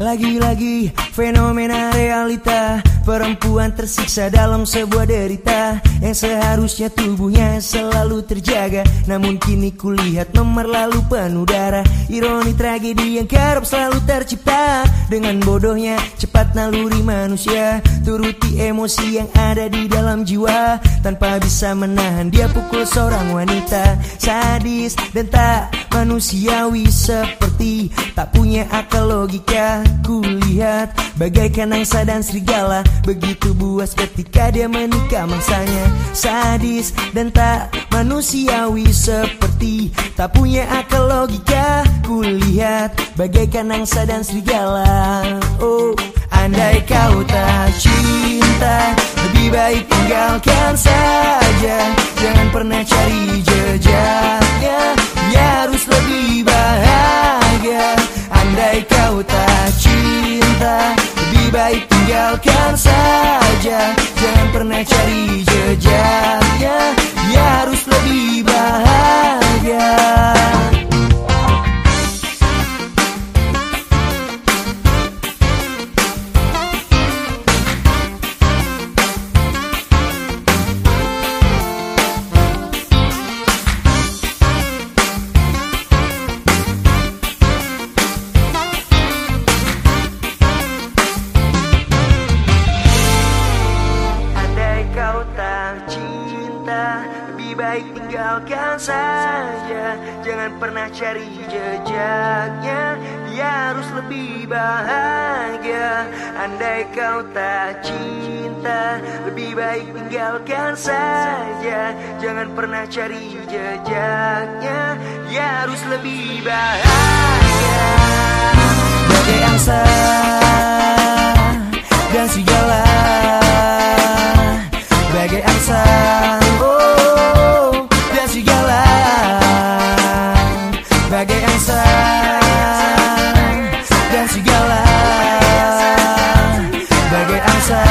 Lagi-lagi fenomena realita. Perempuan tersiksa dalam sebuah derita Yang seharusnya tubuhnya selalu terjaga. Namun kini kulihat nomor lalu penuh darah. Ironi tragedi yang kerap selalu tercipta. Dengan bodohnya cepat naluri manusia. Turuti emosi yang ada di dalam jiwa. Tanpa bisa menahan dia pukul seorang wanita. Sadis dan tak manusiawi seperti Tak punya akal logika. Kulihat bagaikan angsa dan serigala. Begitu buas ketika dia menikah mangsanya. Sadis dan tak manusiawi seperti Tak punya akal logika. Kulihat bagaikan angsa dan serigala. Oh Andai kau tak cinta Lebih baik tinggalkan saja. Jangan pernah cari jejaknya Baik tinggalkan saja. Jangan pernah cari jejaknya cinta Lebih baik tinggalkan saja. Jangan pernah cari jejaknya Dia harus lebih bahagia. Andai kau tak cinta Lebih baik tinggalkan saja. Jangan pernah cari jejaknya Dia harus lebih bahagia. Bagai angsa oh dan segala bagai angsa. Dan segala bagai angsa.